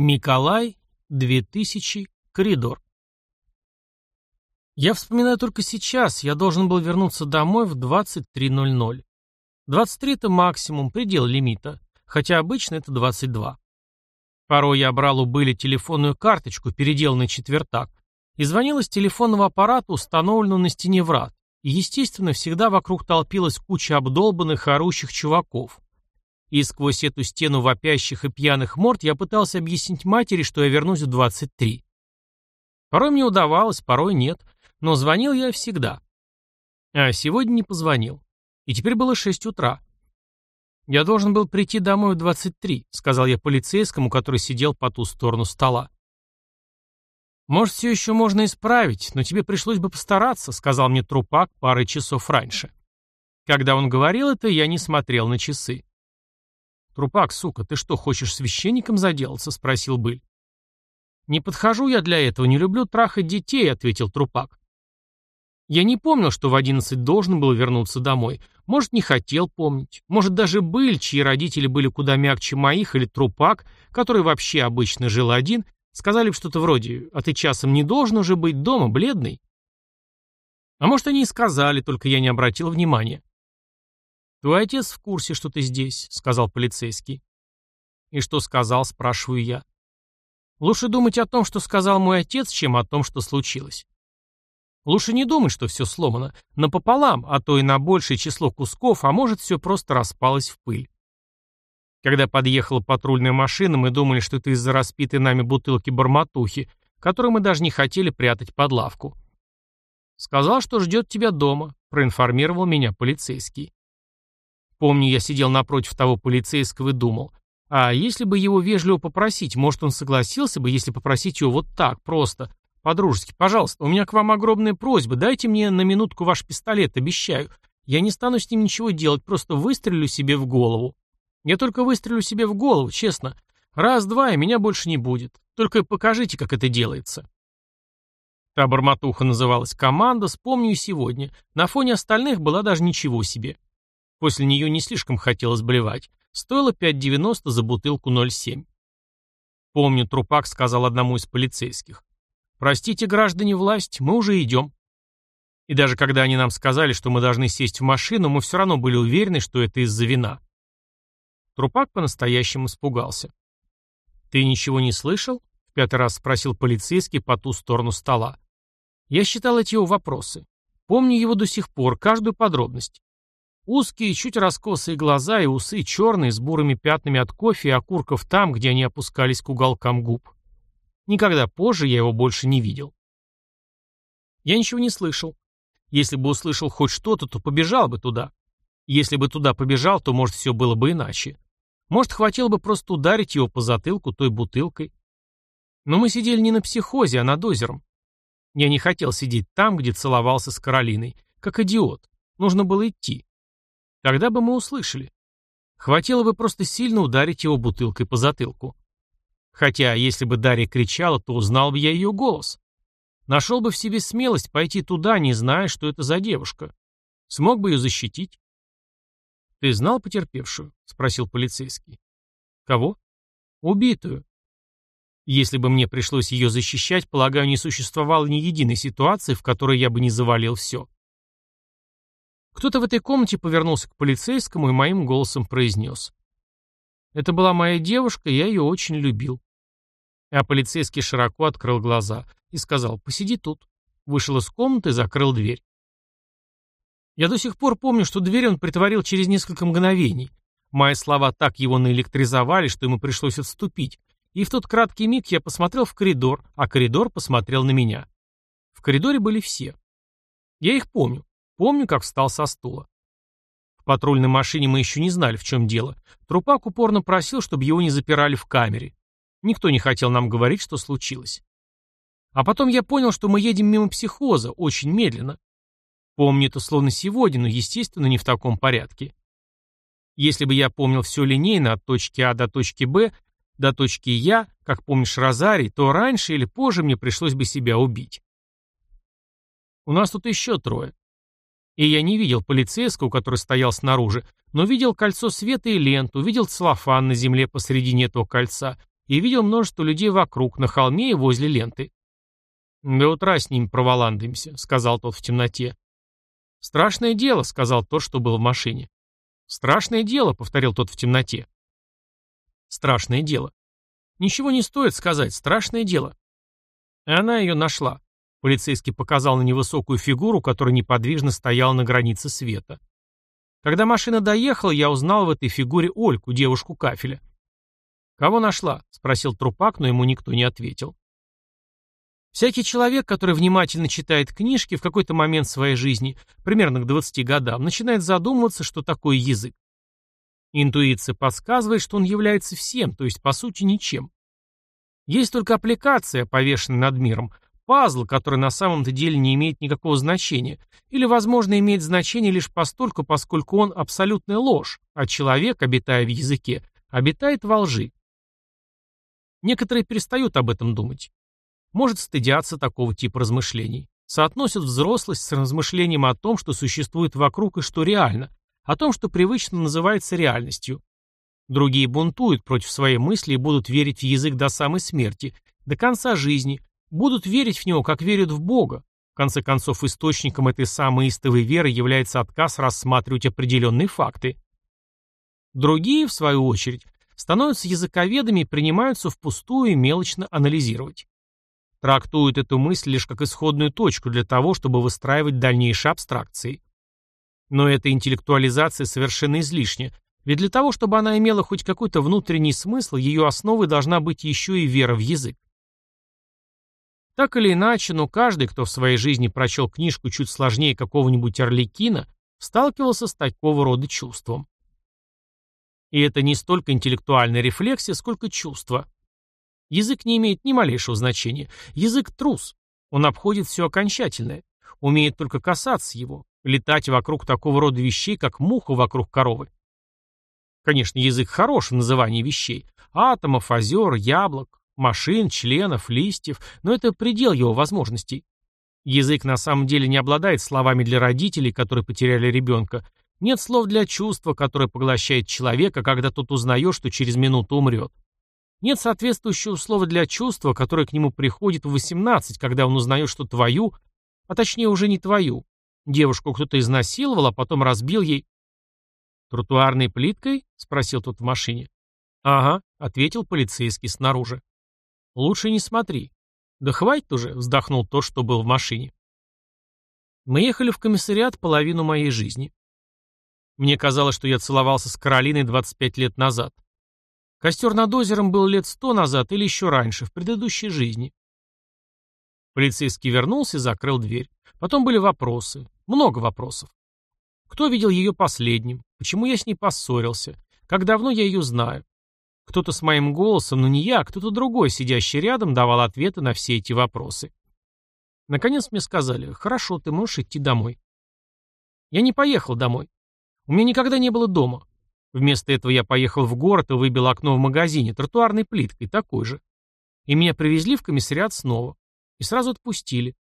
Миколай, 2000, коридор. Я вспоминаю только сейчас, я должен был вернуться домой в 23.00. 23 это максимум, предел лимита, хотя обычно это 22. Порой я брал у Были телефонную карточку, переделанный четвертак, и звонил из телефонного аппарата, установленного на стене врат, и, естественно, всегда вокруг толпилась куча обдолбанных, орущих чуваков. И сквозь эту стену вопящих и пьяных морд я пытался объяснить матери, что я вернусь в 23. Порой мне удавалось, порой нет, но звонил я всегда. А сегодня не позвонил. И теперь было 6 утра. «Я должен был прийти домой в 23», — сказал я полицейскому, который сидел по ту сторону стола. «Может, все еще можно исправить, но тебе пришлось бы постараться», — сказал мне трупак пары часов раньше. Когда он говорил это, я не смотрел на часы. «Трупак, сука, ты что, хочешь священником заделаться?» — спросил Быль. «Не подхожу я для этого, не люблю трахать детей», — ответил Трупак. Я не помнил, что в одиннадцать должен был вернуться домой. Может, не хотел помнить. Может, даже Быль, чьи родители были куда мягче моих, или Трупак, который вообще обычно жил один, сказали что-то вроде «А ты часом не должен уже быть дома, бледный?» А может, они и сказали, только я не обратил внимания. «Твой отец в курсе, что ты здесь», — сказал полицейский. «И что сказал?» — спрашиваю я. «Лучше думать о том, что сказал мой отец, чем о том, что случилось. Лучше не думать, что все сломано, напополам, а то и на большее число кусков, а может, все просто распалось в пыль. Когда подъехала патрульная машина, мы думали, что это из-за распитой нами бутылки барматухи, которую мы даже не хотели прятать под лавку. «Сказал, что ждет тебя дома», — проинформировал меня полицейский. Помню, я сидел напротив того полицейского и думал, а если бы его вежливо попросить, может, он согласился бы, если попросить его вот так, просто, по-дружески, пожалуйста, у меня к вам огромная просьба, дайте мне на минутку ваш пистолет, обещаю. Я не стану с ним ничего делать, просто выстрелю себе в голову. Я только выстрелю себе в голову, честно. Раз-два, и меня больше не будет. Только покажите, как это делается. Та бормотуха называлась «Команда», вспомню сегодня. На фоне остальных была даже ничего себе. После нее не слишком хотелось блевать. Стоило 5,90 за бутылку 0,7. Помню, Трупак сказал одному из полицейских. «Простите, граждане власть, мы уже идем». И даже когда они нам сказали, что мы должны сесть в машину, мы все равно были уверены, что это из-за вина. Трупак по-настоящему испугался. «Ты ничего не слышал?» — в пятый раз спросил полицейский по ту сторону стола. Я считал эти его вопросы. Помню его до сих пор, каждую подробность. Узкие, чуть раскосые глаза и усы черные, с бурыми пятнами от кофе и окурков там, где они опускались к уголкам губ. Никогда позже я его больше не видел. Я ничего не слышал. Если бы услышал хоть что-то, то побежал бы туда. Если бы туда побежал, то, может, все было бы иначе. Может, хватило бы просто ударить его по затылку той бутылкой. Но мы сидели не на психозе, а над озером. Я не хотел сидеть там, где целовался с Каролиной. Как идиот. Нужно было идти. Тогда бы мы услышали. Хватило бы просто сильно ударить его бутылкой по затылку. Хотя, если бы Дарья кричала, то узнал бы я ее голос. Нашел бы в себе смелость пойти туда, не зная, что это за девушка. Смог бы ее защитить. «Ты знал потерпевшую?» — спросил полицейский. «Кого?» «Убитую». Если бы мне пришлось ее защищать, полагаю, не существовало ни единой ситуации, в которой я бы не завалил все. Кто-то в этой комнате повернулся к полицейскому и моим голосом произнес. «Это была моя девушка, я ее очень любил». А полицейский широко открыл глаза и сказал «Посиди тут». Вышел из комнаты и закрыл дверь. Я до сих пор помню, что дверь он притворил через несколько мгновений. Мои слова так его наэлектризовали, что ему пришлось отступить. И в тот краткий миг я посмотрел в коридор, а коридор посмотрел на меня. В коридоре были все. Я их помню. Помню, как встал со стула. В патрульной машине мы еще не знали, в чем дело. Трупак упорно просил, чтобы его не запирали в камере. Никто не хотел нам говорить, что случилось. А потом я понял, что мы едем мимо психоза, очень медленно. Помню это словно сегодня, но, естественно, не в таком порядке. Если бы я помнил все линейно от точки А до точки Б, до точки Я, как помнишь Розарий, то раньше или позже мне пришлось бы себя убить. У нас тут еще трое. И я не видел полицейского, который стоял снаружи, но видел кольцо света и ленту, видел целлофан на земле посредине этого кольца и видел множество людей вокруг, на холме и возле ленты. «До утра с ними проволандаемся», — сказал тот в темноте. «Страшное дело», — сказал тот, что был в машине. «Страшное дело», — повторил тот в темноте. «Страшное дело». «Ничего не стоит сказать, страшное дело». И она ее нашла. Полицейский показал на невысокую фигуру, которая неподвижно стояла на границе света. Когда машина доехала, я узнал в этой фигуре Ольку, девушку кафеля. «Кого нашла?» — спросил трупак, но ему никто не ответил. Всякий человек, который внимательно читает книжки, в какой-то момент своей жизни, примерно к 20 годам, начинает задумываться, что такое язык. Интуиция подсказывает, что он является всем, то есть по сути ничем. Есть только аппликация, повешенная над миром, пазл, который на самом-то деле не имеет никакого значения, или, возможно, имеет значение лишь постольку, поскольку он абсолютная ложь, а человек, обитая в языке, обитает во лжи. Некоторые перестают об этом думать. Может, стыдятся такого типа размышлений. Соотносят взрослость с размышлением о том, что существует вокруг и что реально, о том, что привычно называется реальностью. Другие бунтуют против своей мысли и будут верить в язык до самой смерти, до конца жизни, будут верить в него, как верят в Бога. В конце концов, источником этой самой истовой веры является отказ рассматривать определенные факты. Другие, в свою очередь, становятся языковедами и принимаются впустую и мелочно анализировать трактуют эту мысль лишь как исходную точку для того, чтобы выстраивать дальнейшие абстракции. Но эта интеллектуализация совершенно излишня, ведь для того, чтобы она имела хоть какой-то внутренний смысл, ее основой должна быть еще и вера в язык. Так или иначе, но каждый, кто в своей жизни прочел книжку чуть сложнее какого-нибудь Орликина, сталкивался с такого рода чувством. И это не столько интеллектуальная рефлексия, сколько чувство. Язык не имеет ни малейшего значения. Язык трус. Он обходит все окончательное. Умеет только касаться его, летать вокруг такого рода вещей, как муха вокруг коровы. Конечно, язык хорош в назывании вещей. Атомов, озер, яблок, машин, членов, листьев, но это предел его возможностей. Язык на самом деле не обладает словами для родителей, которые потеряли ребенка. Нет слов для чувства, которое поглощает человека, когда тот узнает, что через минуту умрет. Нет соответствующего слова для чувства, которое к нему приходит в 18, когда он узнает, что твою, а точнее уже не твою, девушку кто-то изнасиловал, а потом разбил ей... «Тротуарной плиткой?» — спросил тот в машине. «Ага», — ответил полицейский снаружи. «Лучше не смотри». «Да хватит уже», — вздохнул тот, что был в машине. Мы ехали в комиссариат половину моей жизни. Мне казалось, что я целовался с Каролиной 25 лет назад. Костер над озером был лет сто назад или еще раньше, в предыдущей жизни. Полицейский вернулся и закрыл дверь. Потом были вопросы. Много вопросов. Кто видел ее последним? Почему я с ней поссорился? Как давно я ее знаю? Кто-то с моим голосом, но не я, а кто-то другой, сидящий рядом, давал ответы на все эти вопросы. Наконец мне сказали, хорошо, ты можешь идти домой. Я не поехал домой. У меня никогда не было дома. Вместо этого я поехал в город и выбил окно в магазине тротуарной плиткой, такой же. И меня привезли в комиссариат снова. И сразу отпустили.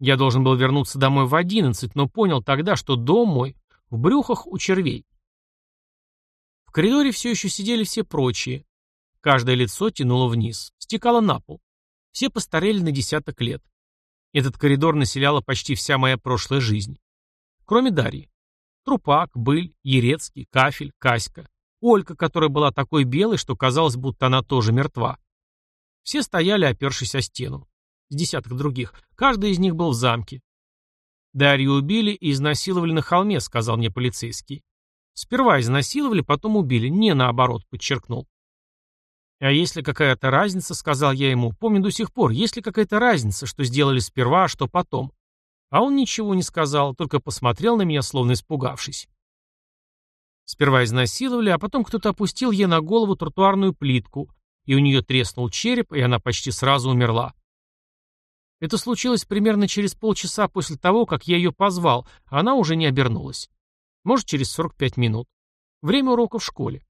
Я должен был вернуться домой в одиннадцать, но понял тогда, что дом мой в брюхах у червей. Коридоре все еще сидели все прочие. Каждое лицо тянуло вниз, стекало на пол. Все постарели на десяток лет. Этот коридор населяла почти вся моя прошлая жизнь. Кроме Дарьи. Трупак, Быль, Ерецкий, Кафель, Каська. Олька, которая была такой белой, что казалось, будто она тоже мертва. Все стояли, опершись о стену. С десяток других. Каждый из них был в замке. Дарью убили и изнасиловали на холме, сказал мне полицейский. Сперва изнасиловали, потом убили. Не наоборот, подчеркнул. А если какая-то разница, сказал я ему, помню до сих пор, есть ли какая-то разница, что сделали сперва, а что потом? А он ничего не сказал, только посмотрел на меня, словно испугавшись. Сперва изнасиловали, а потом кто-то опустил ей на голову тротуарную плитку, и у нее треснул череп, и она почти сразу умерла. Это случилось примерно через полчаса после того, как я ее позвал, а она уже не обернулась. Может, через 45 минут. Время урока в школе.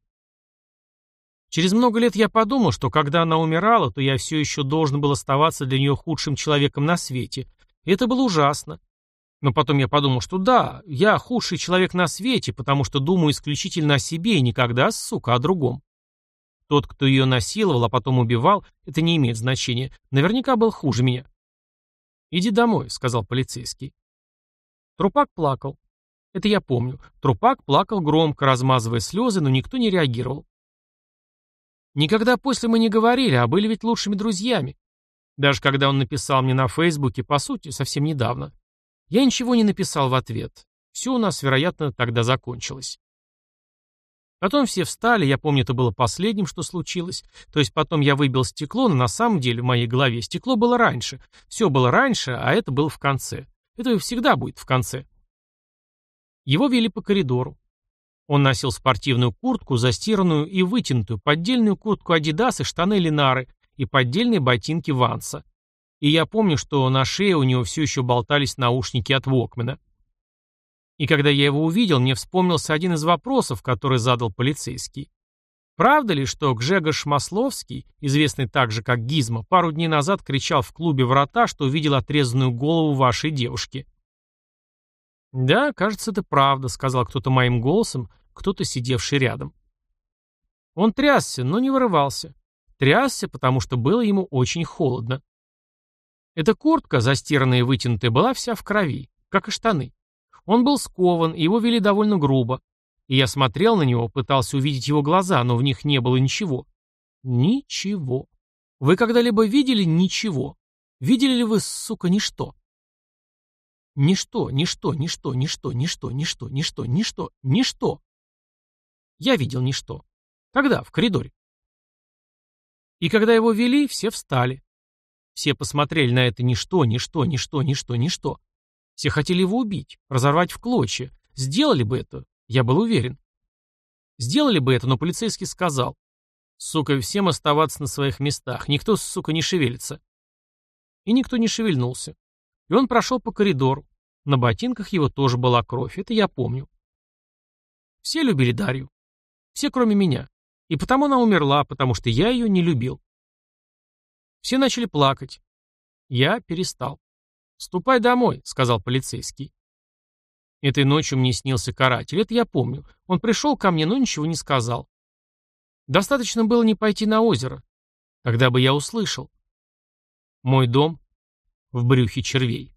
Через много лет я подумал, что когда она умирала, то я все еще должен был оставаться для нее худшим человеком на свете, и это было ужасно. Но потом я подумал, что да, я худший человек на свете, потому что думаю исключительно о себе и никогда, сука, о другом. Тот, кто ее насиловал, а потом убивал, это не имеет значения. Наверняка был хуже меня. «Иди домой», — сказал полицейский. Трупак плакал. Это я помню. Трупак плакал громко, размазывая слезы, но никто не реагировал. Никогда после мы не говорили, а были ведь лучшими друзьями. Даже когда он написал мне на Фейсбуке, по сути, совсем недавно. Я ничего не написал в ответ. Все у нас, вероятно, тогда закончилось. Потом все встали, я помню, это было последним, что случилось. То есть потом я выбил стекло, но на самом деле в моей голове стекло было раньше. Все было раньше, а это было в конце. Это всегда будет в конце. Его вели по коридору. Он носил спортивную куртку, застиранную и вытянутую, поддельную куртку Adidas и штаны Ленары, и поддельные ботинки Ванса. И я помню, что на шее у него все еще болтались наушники от Вокмена. И когда я его увидел, мне вспомнился один из вопросов, который задал полицейский. Правда ли, что Гжегош Масловский, известный также как Гизма, пару дней назад кричал в клубе «Врата», что увидел отрезанную голову вашей девушки? «Да, кажется, это правда», — сказал кто-то моим голосом, кто-то сидевший рядом. Он трясся, но не вырывался. Трясся, потому что было ему очень холодно. Эта куртка, застиранная и вытянутая, была вся в крови, как и штаны. Он был скован, и его вели довольно грубо. И я смотрел на него, пытался увидеть его глаза, но в них не было ничего. Ничего. Вы когда-либо видели ничего? Видели ли вы, сука, ничто? Ничто, ничто, ничто, ничто, ничто, ничто, ничто, ничто, ничто. Я видел ничто. Когда? В коридоре. И когда его вели, все встали. Все посмотрели на это ничто, ничто, ничто, ничто, ничто. Все хотели его убить, разорвать в клочья. Сделали бы это, я был уверен. Сделали бы это, но полицейский сказал. Сука, всем оставаться на своих местах. Никто, сука, не шевелится. И никто не шевельнулся. И он прошел по коридору. На ботинках его тоже была кровь, это я помню. Все любили Дарью. Все, кроме меня. И потому она умерла, потому что я ее не любил. Все начали плакать. Я перестал. «Ступай домой», — сказал полицейский. Этой ночью мне снился каратель, это я помню. Он пришел ко мне, но ничего не сказал. Достаточно было не пойти на озеро. Тогда бы я услышал. Мой дом в брюхе червей.